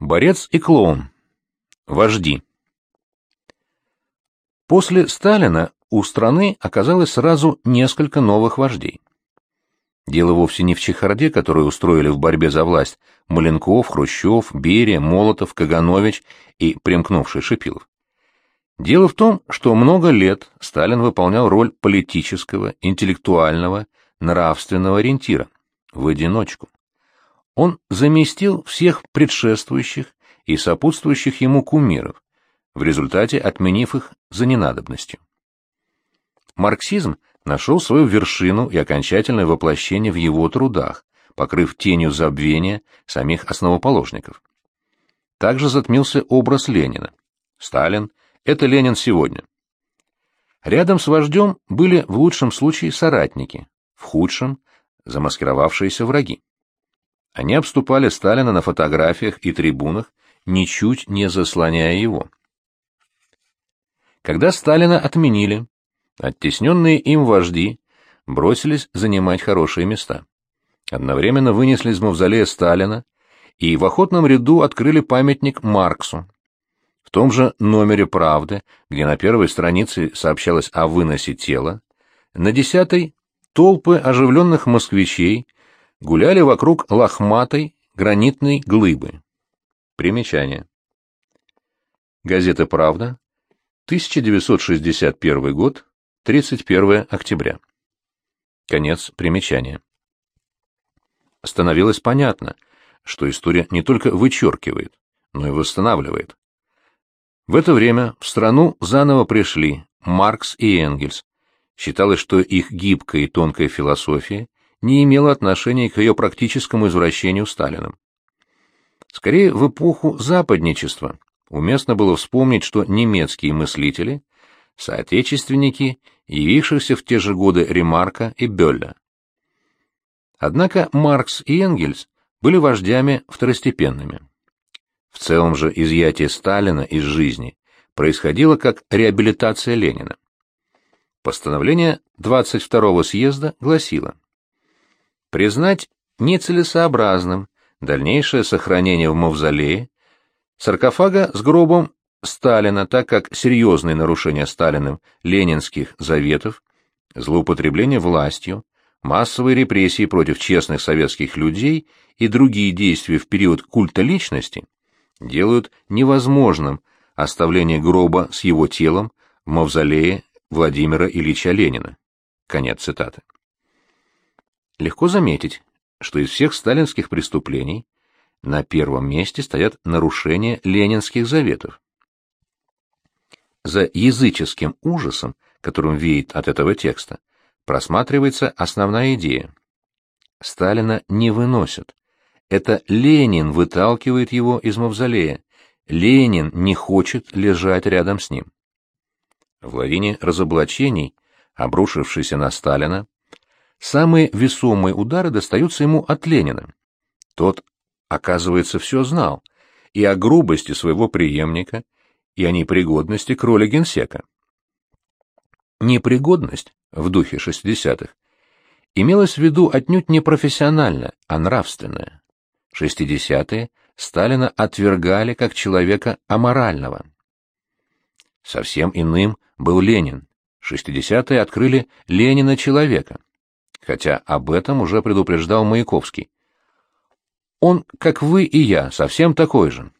Борец и клоун. Вожди. После Сталина у страны оказалось сразу несколько новых вождей. Дело вовсе не в чехарде, которую устроили в борьбе за власть Маленков, Хрущев, Берия, Молотов, Каганович и примкнувший Шипилов. Дело в том, что много лет Сталин выполнял роль политического, интеллектуального, нравственного ориентира в одиночку. Он заместил всех предшествующих и сопутствующих ему кумиров, в результате отменив их за ненадобностью. Марксизм нашел свою вершину и окончательное воплощение в его трудах, покрыв тенью забвения самих основоположников. Также затмился образ Ленина. Сталин — это Ленин сегодня. Рядом с вождем были в лучшем случае соратники, в худшем — замаскировавшиеся враги. Они обступали Сталина на фотографиях и трибунах, ничуть не заслоняя его. Когда Сталина отменили, оттесненные им вожди бросились занимать хорошие места. Одновременно вынесли из мавзолея Сталина и в охотном ряду открыли памятник Марксу. В том же номере «Правды», где на первой странице сообщалось о выносе тела, на десятой толпы оживленных москвичей гуляли вокруг лохматой гранитной глыбы. Примечание. Газета «Правда», 1961 год, 31 октября. Конец примечания. Становилось понятно, что история не только вычеркивает, но и восстанавливает. В это время в страну заново пришли Маркс и Энгельс. Считалось, что их гибкая и тонкая философия не имела отношения к ее практическому извращению Сталиным. Скорее, в эпоху западничества уместно было вспомнить, что немецкие мыслители — соотечественники, явившихся в те же годы Ремарка и Бёлля. Однако Маркс и Энгельс были вождями второстепенными. В целом же изъятие Сталина из жизни происходило как реабилитация Ленина. Постановление 22-го съезда гласило признать нецелесообразным дальнейшее сохранение в мавзолее саркофага с гробом Сталина, так как серьезные нарушения Сталиным ленинских заветов, злоупотребление властью, массовые репрессии против честных советских людей и другие действия в период культа личности делают невозможным оставление гроба с его телом в мавзолее Владимира Ильича Ленина. Конец цитаты. Легко заметить, что из всех сталинских преступлений на первом месте стоят нарушения ленинских заветов. За языческим ужасом, которым веет от этого текста, просматривается основная идея. Сталина не выносят. Это Ленин выталкивает его из мавзолея. Ленин не хочет лежать рядом с ним. В лавине разоблачений, обрушившейся на Сталина, самые весомые удары достаются ему от Ленина. Тот, оказывается, все знал и о грубости своего преемника, и о непригодности к роли генсека. Непригодность в духе шестидесятых имелась в виду отнюдь не профессионально, а нравственная. Шестидесятые Сталина отвергали как человека аморального. Совсем иным был Ленин. Шестидесятые открыли Ленина человека хотя об этом уже предупреждал Маяковский. Он, как вы и я, совсем такой же.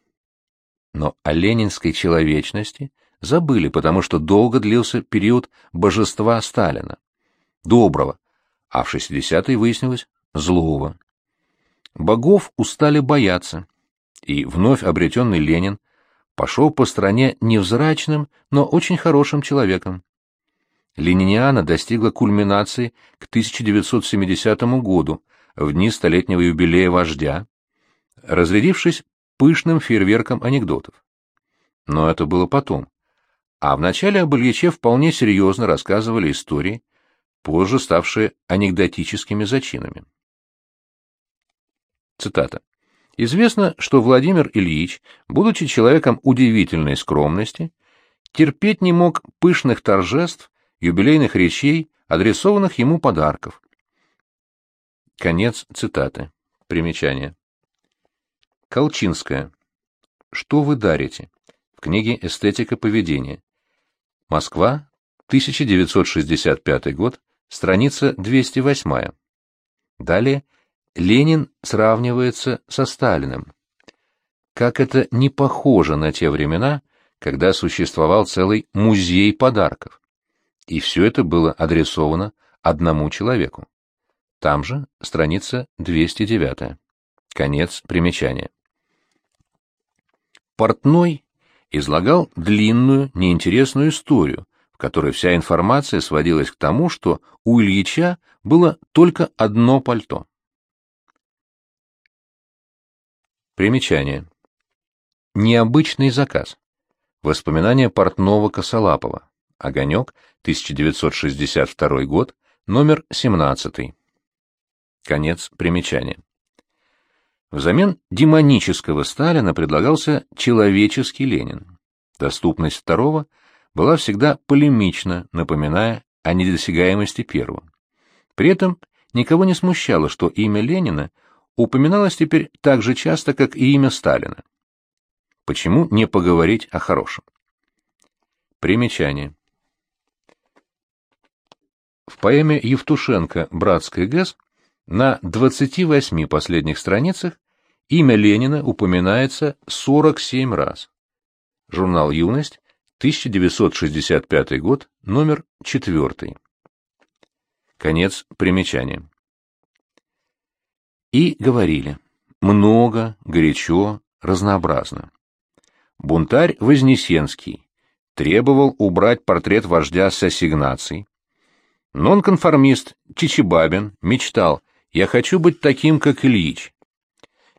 Но о ленинской человечности забыли, потому что долго длился период божества Сталина. Доброго, а в 60-е выяснилось злого. Богов устали бояться, и вновь обретенный Ленин пошел по стране невзрачным, но очень хорошим человеком. Лениниана достигла кульминации к 1970 году, в дни столетнего юбилея вождя, разрядившись пышным фейерверком анекдотов. Но это было потом. А в начале об Ильиче вполне серьезно рассказывали истории, позже ставшие анекдотическими зачинами. Цитата. Известно, что Владимир Ильич, будучи человеком удивительной скромности, терпеть не мог пышных торжеств юбилейных речей, адресованных ему подарков. Конец цитаты. Примечание. Колчинская. что вы дарите» в книге «Эстетика поведения». Москва, 1965 год, страница 208. Далее Ленин сравнивается со Сталиным. Как это не похоже на те времена, когда существовал целый музей подарков. И все это было адресовано одному человеку. Там же страница 209. Конец примечания. Портной излагал длинную, неинтересную историю, в которой вся информация сводилась к тому, что у Ильича было только одно пальто. Примечание. Необычный заказ. Воспоминания портного Косолапова. Огонек, 1962 год, номер 17. Конец примечания. Взамен демонического Сталина предлагался человеческий Ленин. Доступность второго была всегда полемична, напоминая о недосягаемости первого. При этом никого не смущало, что имя Ленина упоминалось теперь так же часто, как и имя Сталина. Почему не поговорить о хорошем? Примечание. В поэме Евтушенко «Братская ГЭС» на 28 последних страницах имя Ленина упоминается 47 раз. Журнал «Юность», 1965 год, номер 4. Конец примечания. И говорили. Много, горячо, разнообразно. Бунтарь Вознесенский требовал убрать портрет вождя с ассигнаций. Нонконформист Чичибабин мечтал «Я хочу быть таким, как Ильич».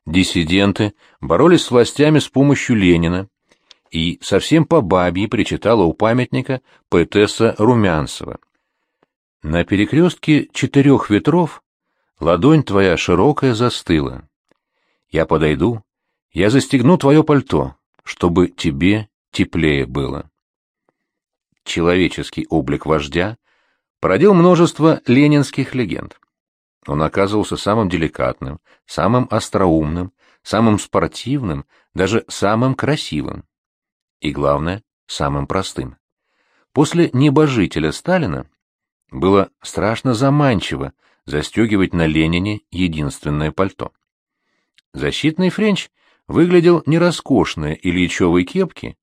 Диссиденты боролись с властями с помощью Ленина, и совсем по бабье причитала у памятника поэтесса Румянцева. На перекрестке четырех ветров ладонь твоя широкая застыла. Я подойду, я застегну твое пальто, чтобы тебе теплее было. Человеческий облик вождя породил множество ленинских легенд. Он оказывался самым деликатным, самым остроумным, самым спортивным, даже самым красивым. И, главное, самым простым. После небожителя Сталина было страшно заманчиво застегивать на Ленине единственное пальто. Защитный френч выглядел не роскошно Ильичевой кепки,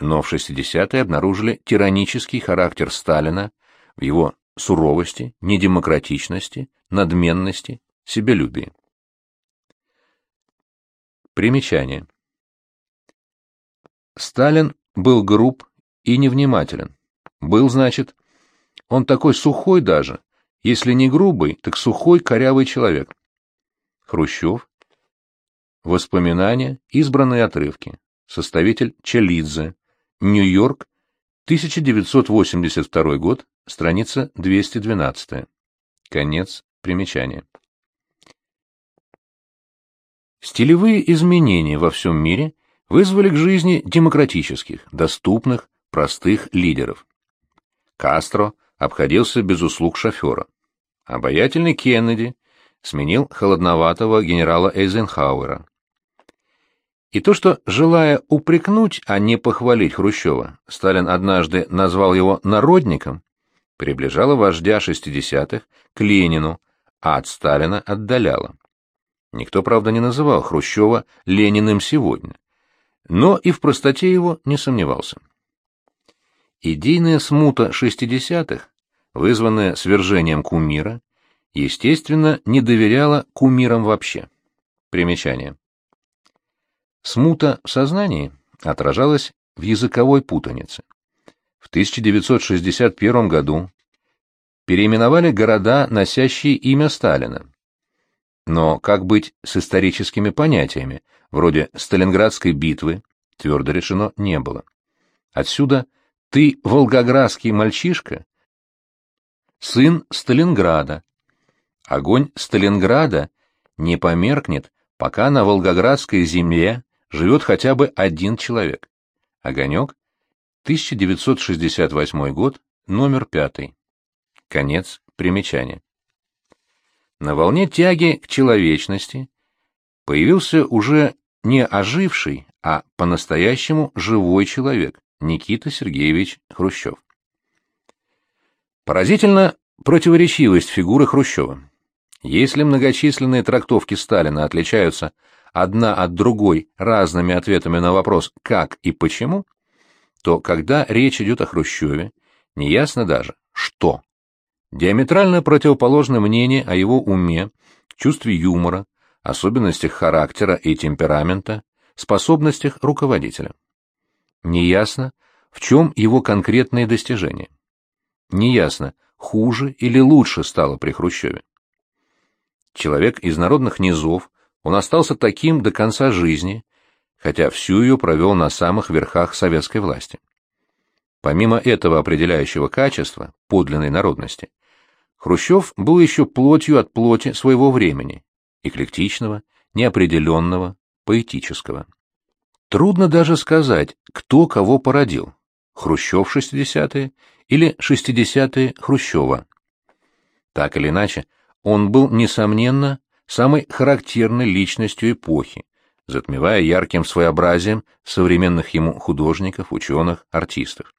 но в 60-е обнаружили тиранический характер Сталина в его суровости, недемократичности, надменности, себелюбии. Примечание. Сталин был груб и невнимателен. Был, значит, он такой сухой даже, если не грубый, так сухой корявый человек. Хрущев Воспоминания, избранные отрывки. Составитель Челидзе. Нью-Йорк, 1982 год, страница 212. Конец примечания. Стилевые изменения во всем мире вызвали к жизни демократических, доступных, простых лидеров. Кастро обходился без услуг шофера. Обаятельный Кеннеди сменил холодноватого генерала Эйзенхауэра. И то, что, желая упрекнуть, а не похвалить Хрущева, Сталин однажды назвал его «народником», приближало вождя 60-х к Ленину, а от Сталина отдаляло. Никто, правда, не называл Хрущева Лениным сегодня, но и в простоте его не сомневался. Идейная смута 60-х, вызванная свержением кумира, естественно, не доверяла кумирам вообще. Примечание. Смута в сознании отражалась в языковой путанице. В 1961 году переименовали города, носящие имя Сталина. Но как быть с историческими понятиями, вроде Сталинградской битвы, твердо решено не было. Отсюда «ты волгоградский мальчишка», сын Сталинграда. Огонь Сталинграда не померкнет, пока на волгоградской земле живет хотя бы один человек. Огонек, 1968 год, номер пятый. Конец примечания. На волне тяги к человечности появился уже не оживший, а по-настоящему живой человек Никита Сергеевич Хрущев. Поразительно противоречивость фигуры Хрущева. Если многочисленные трактовки Сталина отличаются одна от другой разными ответами на вопрос «как» и «почему», то когда речь идет о Хрущеве, неясно даже «что». Диаметрально противоположны мнения о его уме, чувстве юмора, особенностях характера и темперамента, способностях руководителя. Неясно, в чем его конкретные достижения. Неясно, хуже или лучше стало при Хрущеве. Человек из народных низов, он остался таким до конца жизни, хотя всю ее провел на самых верхах советской власти. Помимо этого определяющего качества, подлинной народности, Хрущев был еще плотью от плоти своего времени, эклектичного, неопределенного, поэтического. Трудно даже сказать, кто кого породил, Хрущев 60-е или 60-е Хрущева. Так или иначе, он был, несомненно, самой характерной личностью эпохи, затмевая ярким своеобразием современных ему художников, ученых, артистов.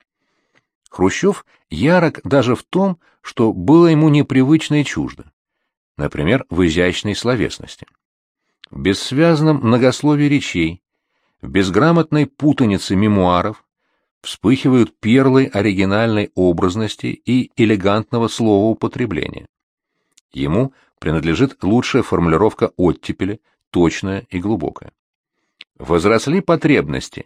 Хрущев ярок даже в том, что было ему непривычно и чуждо, например, в изящной словесности. В бессвязном многословии речей, в безграмотной путанице мемуаров вспыхивают перлы оригинальной образности и элегантного словоупотребления. Ему принадлежит лучшая формулировка оттепели, точная и глубокая. Возросли потребности.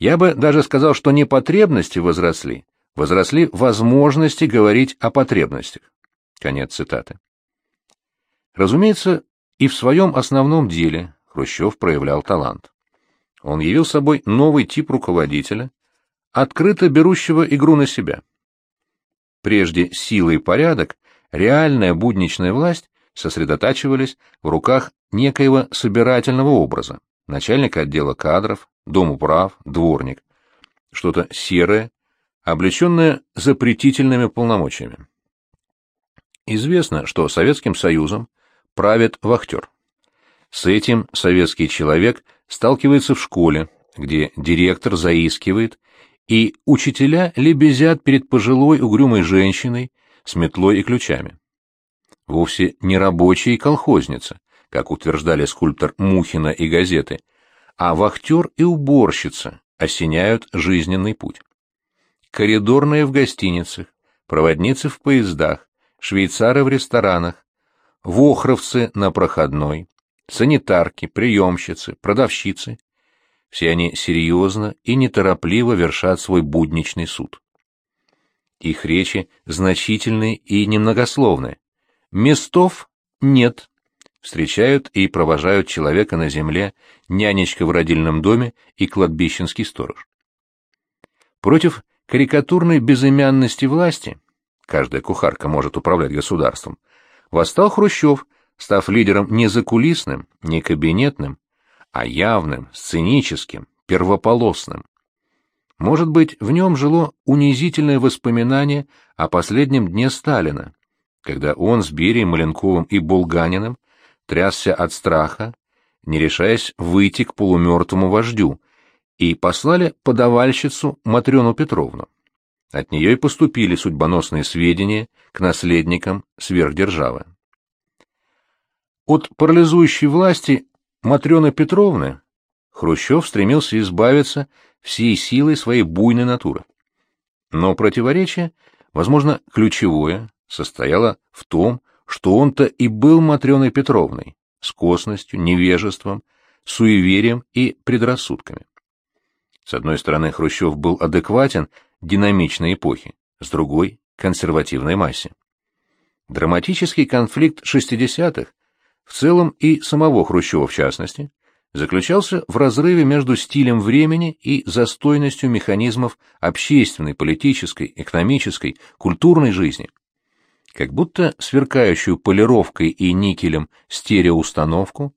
Я бы даже сказал, что не потребности возросли, возросли возможности говорить о потребностях. Конец цитаты. Разумеется, и в своем основном деле Хрущев проявлял талант. Он явил собой новый тип руководителя, открыто берущего игру на себя. Прежде сила и порядок, реальная будничная власть сосредотачивались в руках некоего собирательного образа, начальника отдела кадров, дом управ, дворник, что-то серое, облеченное запретительными полномочиями. Известно, что Советским Союзом правит вахтер. С этим советский человек сталкивается в школе, где директор заискивает, и учителя лебезят перед пожилой угрюмой женщиной с метлой и ключами. Вовсе не рабочая и колхозница, как утверждали скульптор Мухина и газеты, а вахтер и уборщица осеняют жизненный путь. Коридорные в гостиницах, проводницы в поездах, швейцары в ресторанах, вохровцы на проходной, санитарки, приемщицы, продавщицы. Все они серьезно и неторопливо вершат свой будничный суд. Их речи значительны и немногословны. Местов нет. Встречают и провожают человека на земле нянечка в родильном доме и кладбищенский сторож. Против карикатурной безымянности власти, каждая кухарка может управлять государством, восстал Хрущев, став лидером не закулисным, не кабинетным, а явным, сценическим, первополосным. Может быть, в нем жило унизительное воспоминание о последнем дне Сталина, когда он с Берией, Маленковым и Булганиным трясся от страха, не решаясь выйти к полумертвому вождю, и послали подавальщицу Матрёну Петровну. От нее и поступили судьбоносные сведения к наследникам сверхдержавы. От парализующей власти Матрёны Петровны Хрущев стремился избавиться всей силой своей буйной натуры. Но противоречие, возможно, ключевое, состояло в том, что он-то и был Матрёной Петровной, с косностью, невежеством, суеверием и предрассудками. С одной стороны, Хрущев был адекватен динамичной эпохи, с другой — консервативной массе. Драматический конфликт 60-х, в целом и самого Хрущева в частности, заключался в разрыве между стилем времени и застойностью механизмов общественной, политической, экономической, культурной жизни. Как будто сверкающую полировкой и никелем стереоустановку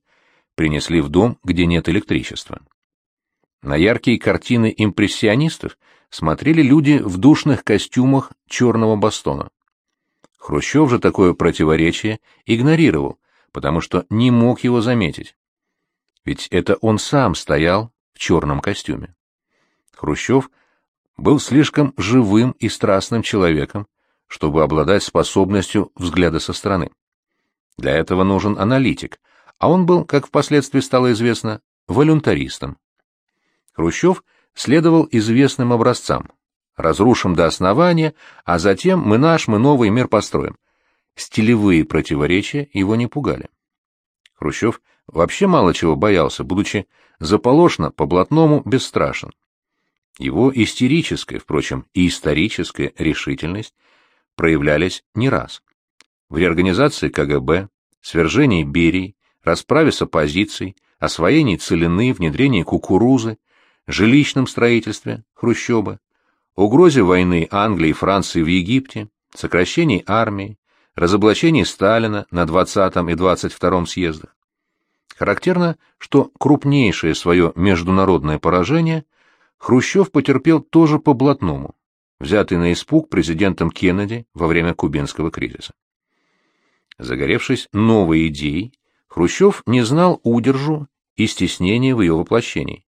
принесли в дом, где нет электричества. На яркие картины импрессионистов смотрели люди в душных костюмах черного бастона. Хрущев же такое противоречие игнорировал, потому что не мог его заметить. Ведь это он сам стоял в черном костюме. Хрущев был слишком живым и страстным человеком, чтобы обладать способностью взгляда со стороны. Для этого нужен аналитик, а он был, как впоследствии стало известно, волюнтаристом. Хрущев следовал известным образцам. Разрушим до основания, а затем мы наш, мы новый мир построим. Стилевые противоречия его не пугали. Хрущев вообще мало чего боялся, будучи заполошно, по-блатному бесстрашен. Его истерическая, впрочем, и историческая решительность проявлялись не раз. В реорганизации КГБ, свержении Берии, расправе с оппозицией, освоении целины, внедрении кукурузы, жилищном строительстве Хрущева, угрозе войны Англии и Франции в Египте, сокращении армии, разоблачении Сталина на 20 и 22 съездах. Характерно, что крупнейшее свое международное поражение Хрущев потерпел тоже по блатному, взятый на испуг президентом Кеннеди во время кубинского кризиса. Загоревшись новой идеей, Хрущев не знал удержу и стеснения в ее воплощении.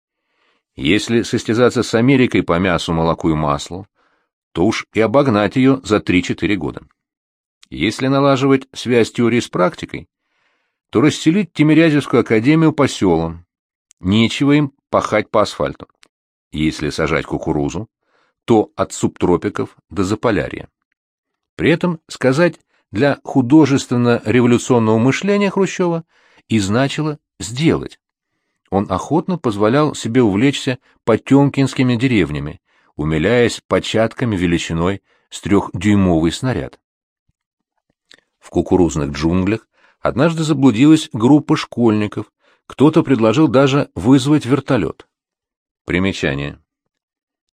Если состязаться с Америкой по мясу, молоку и маслу, то уж и обогнать ее за 3-4 года. Если налаживать связь теории с практикой, то расселить Тимирязевскую академию по селам. Нечего им пахать по асфальту. Если сажать кукурузу, то от субтропиков до Заполярья. При этом сказать для художественно-революционного мышления Хрущева и значило сделать. Он охотно позволял себе увлечься потемкинскими деревнями, умиляясь початками величиной с трехдюймовый снаряд. В кукурузных джунглях однажды заблудилась группа школьников, кто-то предложил даже вызвать вертолет. Примечание.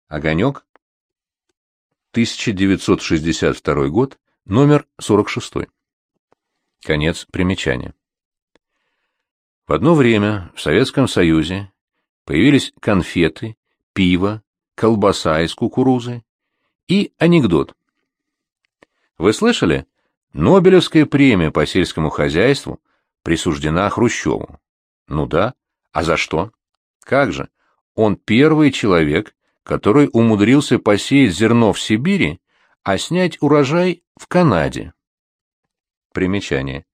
Огонек. 1962 год, номер 46. Конец примечания. В одно время в Советском Союзе появились конфеты, пиво, колбаса из кукурузы и анекдот. Вы слышали? Нобелевская премия по сельскому хозяйству присуждена Хрущеву. Ну да. А за что? Как же? Он первый человек, который умудрился посеять зерно в Сибири, а снять урожай в Канаде. Примечание.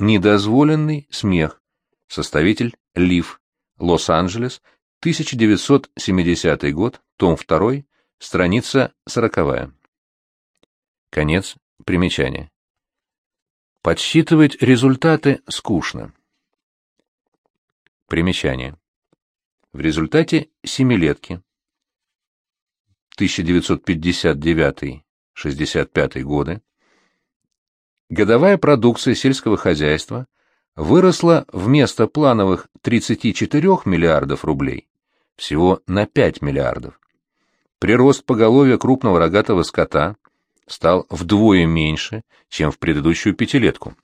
Недозволенный смех. Составитель Лив. Лос-Анджелес. 1970 год. Том 2. Страница 40. Конец примечания. Подсчитывать результаты скучно. Примечание. В результате семилетки 1959-65 годы годовая продукция сельского хозяйства выросла вместо плановых 34 миллиардов рублей всего на 5 миллиардов. Прирост поголовья крупного рогатого скота стал вдвое меньше, чем в предыдущую пятилетку.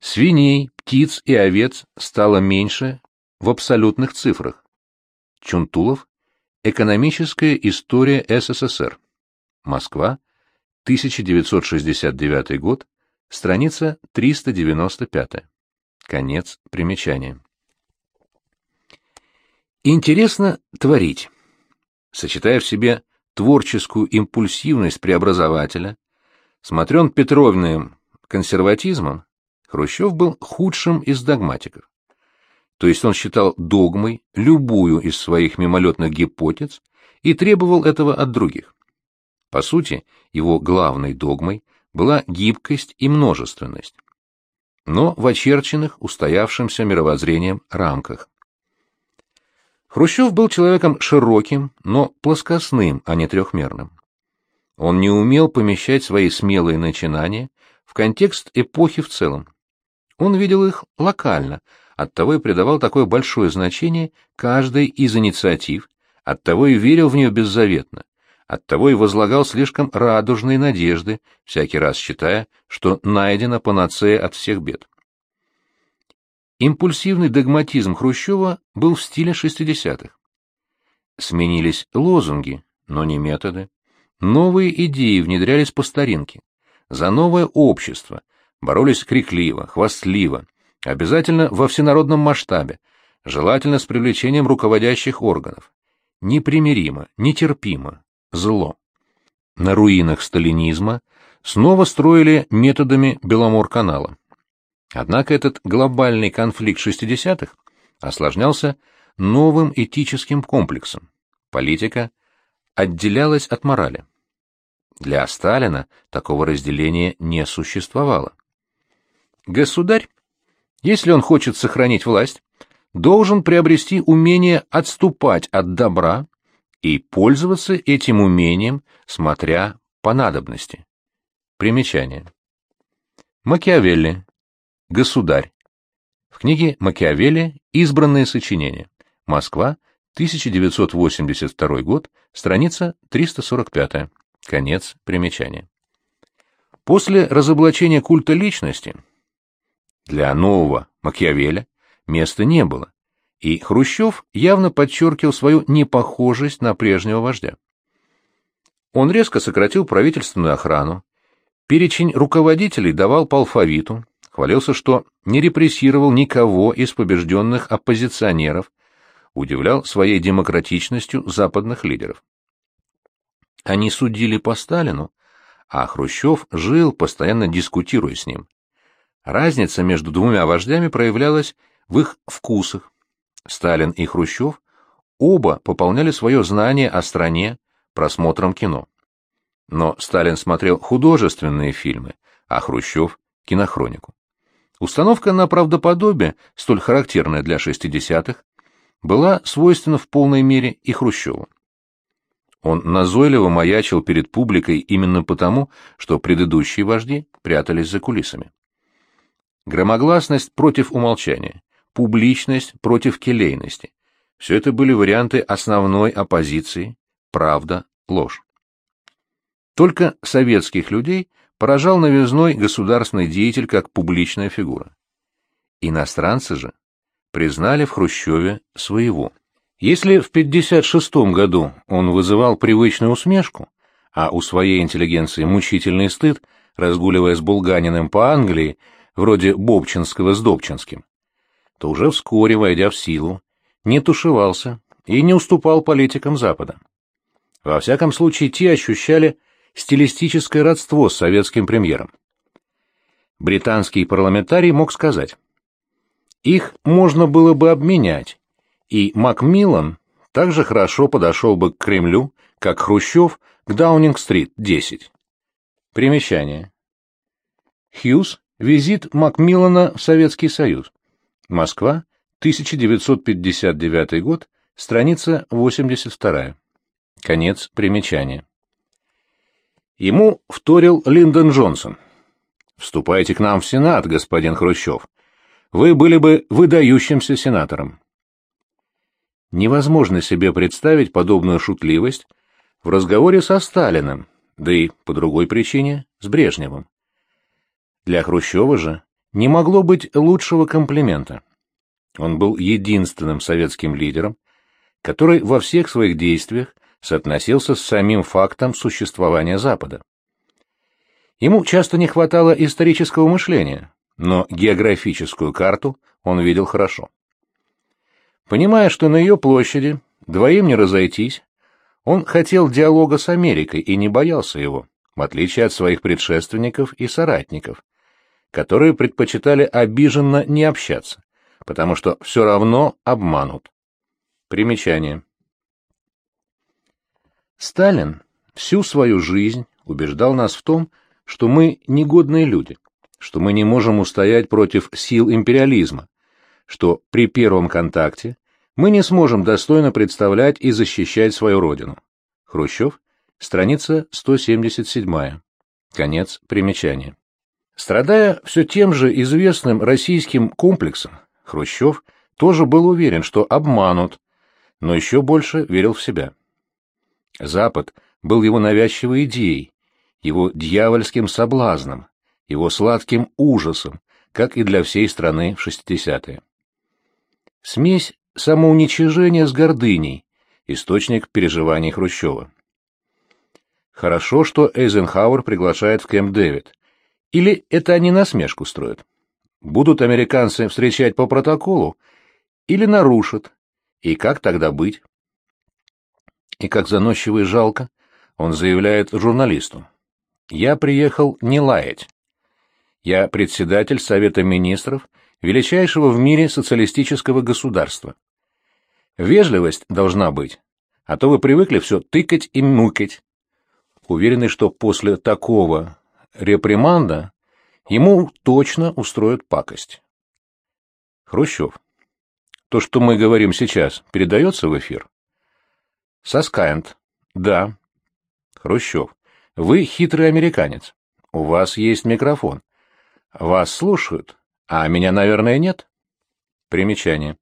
Свиней, птиц и овец стало меньше в абсолютных цифрах. Чунтулов. Экономическая история СССР. Москва. 1969 год. Страница 395. Конец примечания. Интересно творить. Сочетая в себе творческую импульсивность преобразователя, смотрен Петровным консерватизмом, Хрущев был худшим из догматиков то есть он считал догмой любую из своих мимолетных гипотез и требовал этого от других. По сути, его главной догмой была гибкость и множественность, но в очерченных устоявшимся мировоззрением рамках. Хрущев был человеком широким, но плоскостным, а не трехмерным. Он не умел помещать свои смелые начинания в контекст эпохи в целом. Он видел их локально, оттого и придавал такое большое значение каждой из инициатив, оттого и верил в нее беззаветно, оттого и возлагал слишком радужные надежды, всякий раз считая, что найдена панацея от всех бед. Импульсивный догматизм Хрущева был в стиле 60-х. Сменились лозунги, но не методы. Новые идеи внедрялись по старинке. За новое общество боролись крикливо, хвастливо, Обязательно во всенародном масштабе, желательно с привлечением руководящих органов. Непримиримо, нетерпимо, зло. На руинах сталинизма снова строили методами Беломор-канала. Однако этот глобальный конфликт 60-х осложнялся новым этическим комплексом. Политика отделялась от морали. Для Сталина такого разделения не существовало. Государь, если он хочет сохранить власть, должен приобрести умение отступать от добра и пользоваться этим умением, смотря по надобности. Примечание. Макиавелли. Государь. В книге Макиавелли «Избранные сочинения». Москва, 1982 год, страница 345. Конец примечания. После разоблачения культа личности для нового Макиавеля места не было, и Хрущев явно подчеркивал свою непохожесть на прежнего вождя. Он резко сократил правительственную охрану, перечень руководителей давал по алфавиту, хвалился, что не репрессировал никого из побежденных оппозиционеров, удивлял своей демократичностью западных лидеров. Они судили по Сталину, а Хрущев жил, постоянно дискутируя с ним. Разница между двумя вождями проявлялась в их вкусах. Сталин и Хрущев оба пополняли свое знание о стране просмотром кино. Но Сталин смотрел художественные фильмы, а Хрущев — кинохронику. Установка на правдоподобие, столь характерная для 60-х, была свойственна в полной мере и Хрущеву. Он назойливо маячил перед публикой именно потому, что предыдущие вожди прятались за кулисами. Громогласность против умолчания, публичность против келейности – все это были варианты основной оппозиции, правда, ложь. Только советских людей поражал новизной государственный деятель как публичная фигура. Иностранцы же признали в Хрущеве своего. Если в 1956 году он вызывал привычную усмешку, а у своей интеллигенции мучительный стыд, разгуливая с Булганиным по Англии, вроде Бобчинского с Добчинским, то уже вскоре, войдя в силу, не тушевался и не уступал политикам Запада. Во всяком случае, те ощущали стилистическое родство с советским премьером. Британский парламентарий мог сказать, их можно было бы обменять, и Макмиллан также хорошо подошел бы к Кремлю, как Хрущев к Даунинг-стрит, 10. Примечание. Хьюз. Визит Макмиллана в Советский Союз. Москва, 1959 год, страница 82. Конец примечания. Ему вторил Линдон Джонсон. «Вступайте к нам в Сенат, господин Хрущев вы были бы выдающимся сенатором. Невозможно себе представить подобную шутливость в разговоре со Сталиным, да и по другой причине с Брежневым. Для Хрущева же не могло быть лучшего комплимента. Он был единственным советским лидером, который во всех своих действиях соотносился с самим фактом существования Запада. Ему часто не хватало исторического мышления, но географическую карту он видел хорошо. Понимая, что на ее площади двоим не разойтись, он хотел диалога с Америкой и не боялся его, в отличие от своих предшественников и соратников, которые предпочитали обиженно не общаться, потому что все равно обманут. Примечание. Сталин всю свою жизнь убеждал нас в том, что мы негодные люди – что мы не можем устоять против сил империализма, что при первом контакте мы не сможем достойно представлять и защищать свою родину. Хрущев, страница 177. Конец примечания. Страдая все тем же известным российским комплексом, Хрущев тоже был уверен, что обманут, но еще больше верил в себя. Запад был его навязчивой идеей, его дьявольским соблазном, его сладким ужасом, как и для всей страны в 60-е. Смесь самоуничижения с гордыней, источник переживаний Хрущева. Хорошо, что Эйзенхауэр приглашает в Кэмп Дэвид. Или это они насмешку строят? Будут американцы встречать по протоколу, или нарушит, и как тогда быть? И как заносчиво и жалко, он заявляет журналисту. «Я приехал не лаять. Я председатель Совета Министров величайшего в мире социалистического государства. Вежливость должна быть, а то вы привыкли все тыкать и мукать. Уверенный, что после такого реприманда ему точно устроят пакость. Хрущев. То, что мы говорим сейчас, передается в эфир? Соскаент. Да. Хрущев. Вы хитрый американец. У вас есть микрофон. Вас слушают, а меня, наверное, нет? Примечание.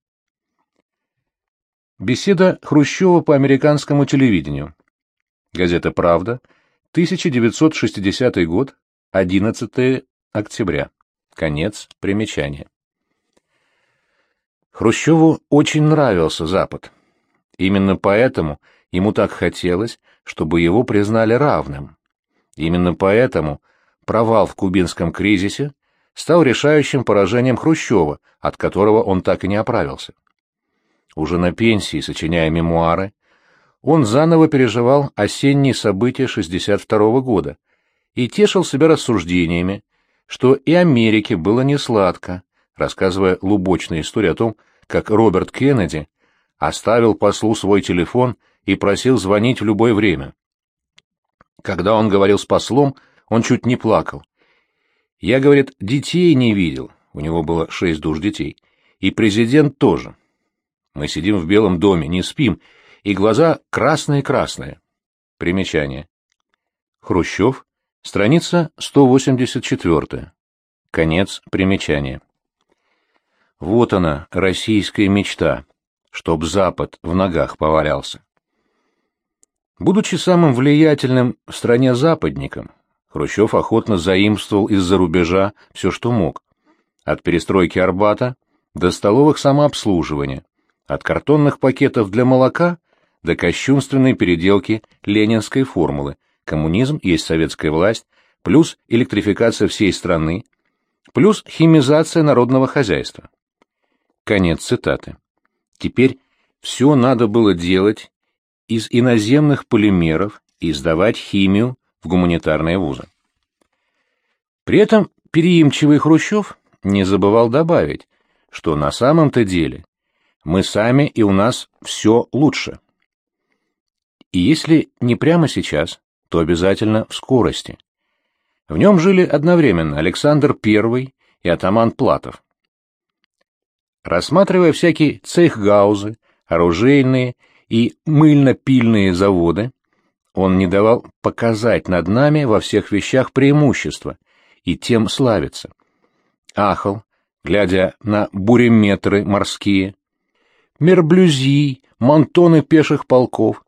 Беседа Хрущева по американскому телевидению. Газета «Правда», 1960 год, 11 октября. Конец примечания. Хрущеву очень нравился Запад. Именно поэтому ему так хотелось, чтобы его признали равным. Именно поэтому провал в кубинском кризисе стал решающим поражением Хрущева, от которого он так и не оправился. Уже на пенсии, сочиняя мемуары, он заново переживал осенние события 62 -го года и тешил себя рассуждениями, что и Америке было не сладко, рассказывая лубочные истории о том, как Роберт Кеннеди оставил послу свой телефон и просил звонить в любое время. Когда он говорил с послом, он чуть не плакал. Я, говорит, детей не видел, у него было шесть душ детей, и президент тоже. Мы сидим в Белом доме, не спим, и глаза красные-красные. Примечание. Хрущев, страница 184. Конец примечания. Вот она, российская мечта, чтоб Запад в ногах повалялся. Будучи самым влиятельным в стране западником, Хрущев охотно заимствовал из-за рубежа все, что мог. От перестройки Арбата до столовых самообслуживания, от картонных пакетов для молока до кощунственной переделки ленинской формулы «коммунизм есть советская власть», плюс электрификация всей страны, плюс химизация народного хозяйства. Конец цитаты. Теперь все надо было делать из иноземных полимеров и сдавать химию в гуманитарные вузы. При этом переимчивый Хрущев не забывал добавить, что на самом-то деле мы сами и у нас все лучше. И если не прямо сейчас, то обязательно в скорости. В нем жили одновременно Александр I и атаман Платов. Рассматривая всякие цехгаузы, оружейные и мыльно-пильные заводы, он не давал показать над нами во всех вещах преимущество и тем славиться. Ахал, глядя на буреметры морские, мерблюзи, мантоны пеших полков,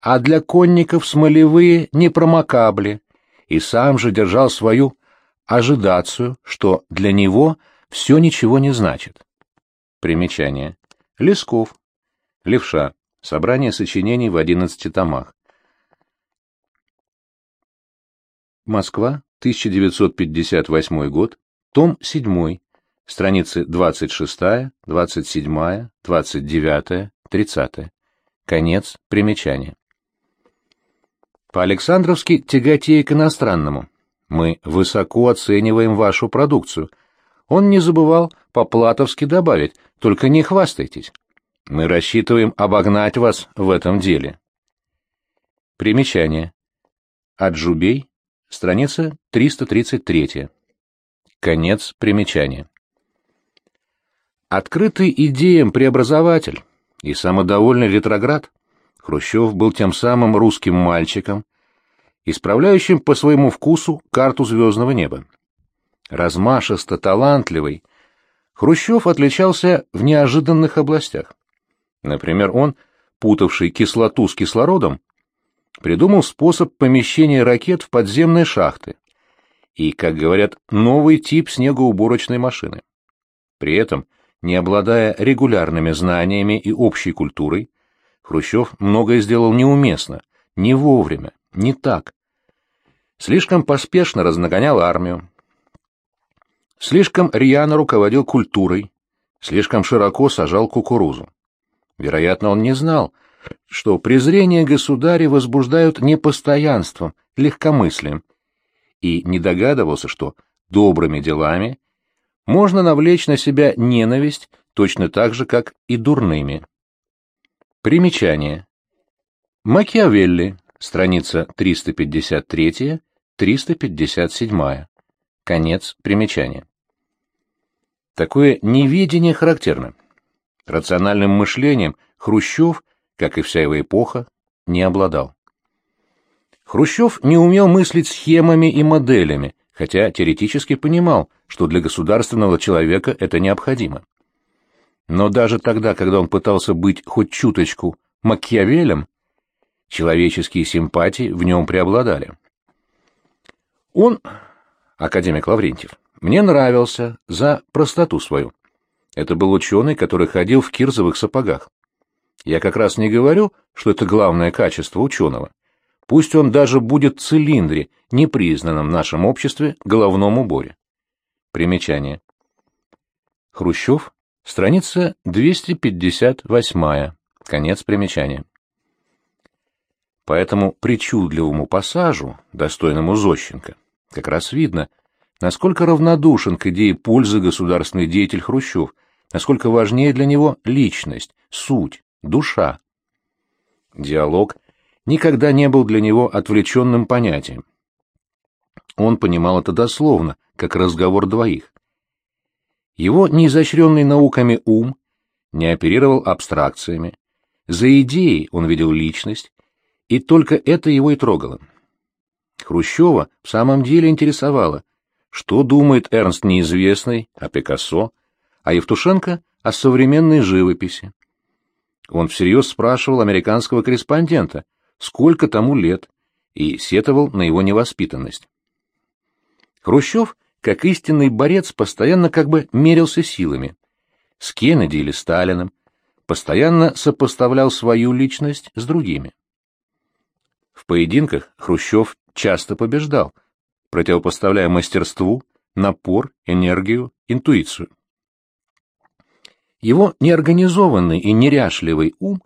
а для конников смолевые непромокабли, и сам же держал свою ожидацию, что для него все ничего не значит. Примечание. Лесков. Левша. Собрание сочинений в одиннадцати томах. Москва, 1958 год, том 7, страницы 26, 27, 29, 30. Конец примечания. По-александровски тяготея к иностранному. Мы высоко оцениваем вашу продукцию. Он не забывал по-платовски добавить, только не хвастайтесь. Мы рассчитываем обогнать вас в этом деле. Примечание. Аджубей, страница 333. Конец примечания. Открытый идеям преобразователь и самодовольный ретроград, Хрущев был тем самым русским мальчиком, исправляющим по своему вкусу карту звездного неба. Размашисто талантливый, Хрущев отличался в неожиданных областях. Например, он, путавший кислоту с кислородом, придумал способ помещения ракет в подземные шахты и, как говорят, новый тип снегоуборочной машины. При этом, не обладая регулярными знаниями и общей культурой, Хрущев многое сделал неуместно, не вовремя, не так. Слишком поспешно разнагонял армию, слишком рьяно руководил культурой, слишком широко сажал кукурузу. Вероятно, он не знал, что презрение государя возбуждают непостоянством, легкомыслием, и не догадывался, что добрыми делами можно навлечь на себя ненависть точно так же, как и дурными. Примечание. Макиавелли, страница 353-357. Конец примечания. Такое неведение характерно. Рациональным мышлением Хрущев, как и вся его эпоха, не обладал. Хрущев не умел мыслить схемами и моделями, хотя теоретически понимал, что для государственного человека это необходимо. Но даже тогда, когда он пытался быть хоть чуточку Макиавелем, человеческие симпатии в нем преобладали. Он, академик Лаврентьев, мне нравился за простоту свою. Это был ученый, который ходил в кирзовых сапогах. Я как раз не говорю, что это главное качество ученого. Пусть он даже будет в цилиндре, непризнанном в нашем обществе головном уборе. Примечание. Хрущев, страница 258, конец примечания. По этому причудливому пассажу, достойному Зощенко, как раз видно, насколько равнодушен к идее пользы государственный деятель Хрущев, насколько важнее для него личность, суть, душа. Диалог никогда не был для него отвлеченным понятием. Он понимал это дословно, как разговор двоих. Его неизощренный науками ум не оперировал абстракциями. За идеей он видел личность, и только это его и трогало. Хрущева в самом деле интересовало, что думает Эрнст неизвестный о Пикассо, а Евтушенко о современной живописи. Он всерьез спрашивал американского корреспондента, сколько тому лет, и сетовал на его невоспитанность. Хрущев, как истинный борец, постоянно как бы мерился силами. С Кеннеди или Сталиным, постоянно сопоставлял свою личность с другими. В поединках Хрущев часто побеждал – противопоставляя мастерству напор, энергию, интуицию. Его неорганизованный и неряшливый ум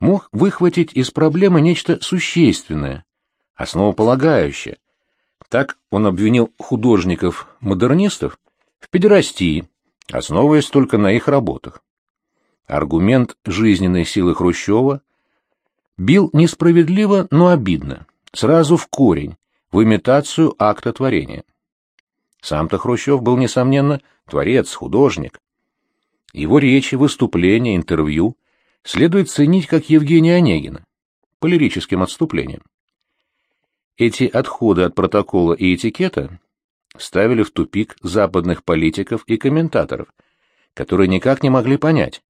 мог выхватить из проблемы нечто существенное, основополагающее. Так он обвинил художников-модернистов в педерастии, основываясь только на их работах. Аргумент жизненной силы Хрущева бил несправедливо, но обидно, сразу в корень, в имитацию акта творения. Сам-то Хрущев был, несомненно, творец, художник. Его речи, выступления, интервью следует ценить как Евгения Онегина, по лирическим отступлениям. Эти отходы от протокола и этикета ставили в тупик западных политиков и комментаторов, которые никак не могли понять,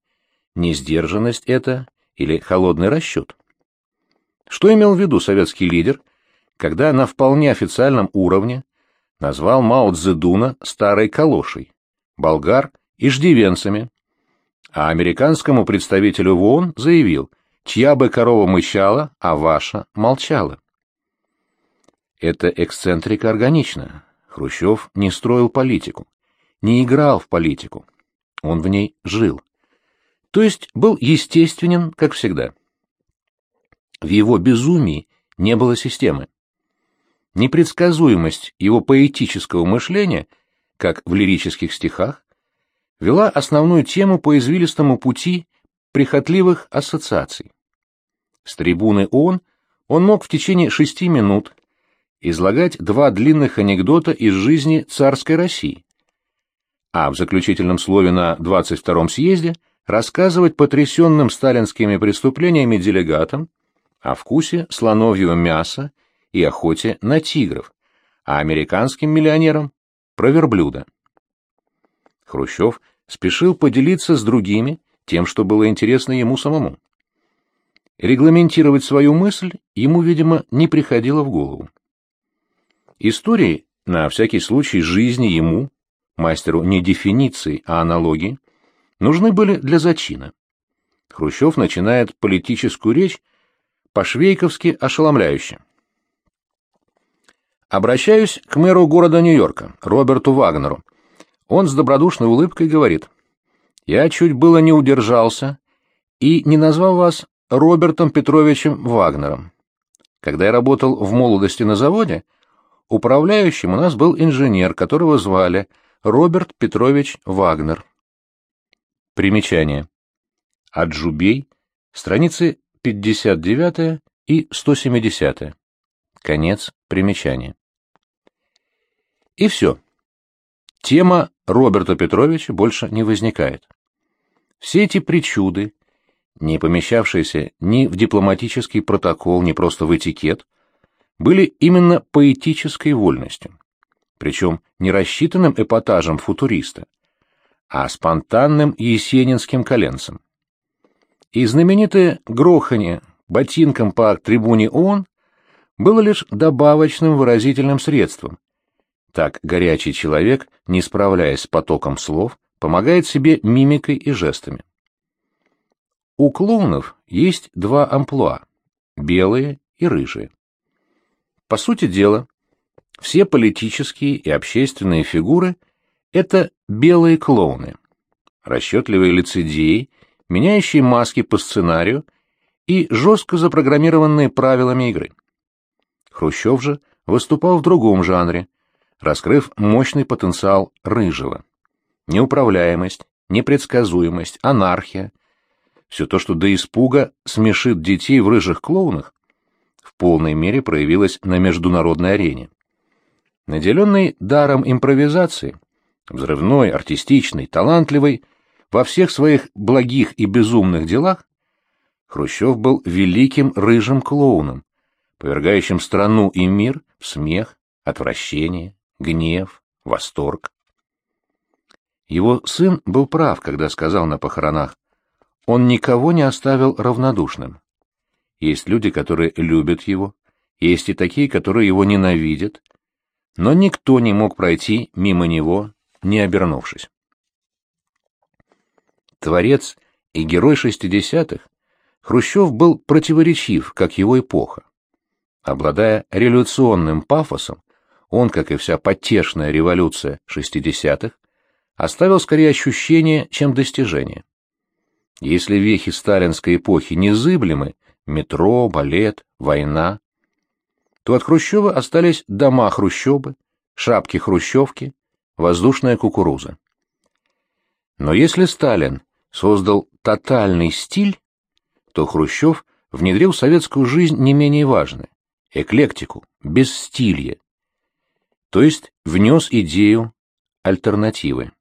несдержанность это или холодный расчет. Что имел в виду советский лидер, когда на вполне официальном уровне назвал Мао Цзэдуна старой калошей, болгар – иждивенцами, а американскому представителю в ООН заявил, чья бы корова мычала, а ваша молчала. Это эксцентрика органична. Хрущев не строил политику, не играл в политику. Он в ней жил. То есть был естественен, как всегда. В его безумии не было системы непредсказуемость его поэтического мышления, как в лирических стихах, вела основную тему по извилистому пути прихотливых ассоциаций. С трибуны ООН он мог в течение шести минут излагать два длинных анекдота из жизни царской России, а в заключительном слове на 22-м съезде рассказывать потрясенным сталинскими преступлениями делегатам о вкусе слоновьего мяса и охоте на тигров, а американским миллионерам – про верблюда. Хрущев спешил поделиться с другими тем, что было интересно ему самому. Регламентировать свою мысль ему, видимо, не приходило в голову. Истории, на всякий случай жизни ему, мастеру не дефиниции, а аналогии, нужны были для зачина. Хрущев начинает политическую речь по-швейковски ошеломляюще. Обращаюсь к мэру города Нью-Йорка, Роберту Вагнеру. Он с добродушной улыбкой говорит. Я чуть было не удержался и не назвал вас Робертом Петровичем Вагнером. Когда я работал в молодости на заводе, управляющим у нас был инженер, которого звали Роберт Петрович Вагнер. Примечание. Аджубей, страницы 59 и 170. Конец примечания. И все. Тема Роберта Петровича больше не возникает. Все эти причуды, не помещавшиеся ни в дипломатический протокол, ни просто в этикет, были именно поэтической вольностью, причем не рассчитанным эпатажем футуриста, а спонтанным есенинским коленцем. И знаменитое гроханье ботинком по трибуне ООН было лишь добавочным выразительным средством. Так горячий человек, не справляясь с потоком слов, помогает себе мимикой и жестами. У клоунов есть два амплуа – белые и рыжие. По сути дела, все политические и общественные фигуры – это белые клоуны, расчетливые лицедеи, меняющие маски по сценарию и жестко запрограммированные правилами игры. Хрущев же выступал в другом жанре, раскрыв мощный потенциал рыжего. Неуправляемость, непредсказуемость, анархия, все то, что до испуга смешит детей в рыжих клоунах, полной мере проявилось на международной арене. Наделенный даром импровизации, взрывной, артистичный, талантливый, во всех своих благих и безумных делах, Хрущев был великим рыжим клоуном, повергающим страну и мир в смех, отвращение, гнев, восторг. Его сын был прав, когда сказал на похоронах, он никого не оставил равнодушным. Есть люди, которые любят его, есть и такие, которые его ненавидят, но никто не мог пройти мимо него, не обернувшись. Творец и герой шестидесятых, Хрущев был противоречив, как его эпоха. Обладая революционным пафосом, он, как и вся потешная революция шестидесятых, оставил скорее ощущение, чем достижение. Если вехи сталинской эпохи незыблемы, метро, балет, война, то от Хрущева остались дома Хрущевы, шапки-хрущевки, воздушная кукуруза. Но если Сталин создал тотальный стиль, то Хрущев внедрил в советскую жизнь не менее важное – эклектику, бесстилье, то есть внес идею альтернативы.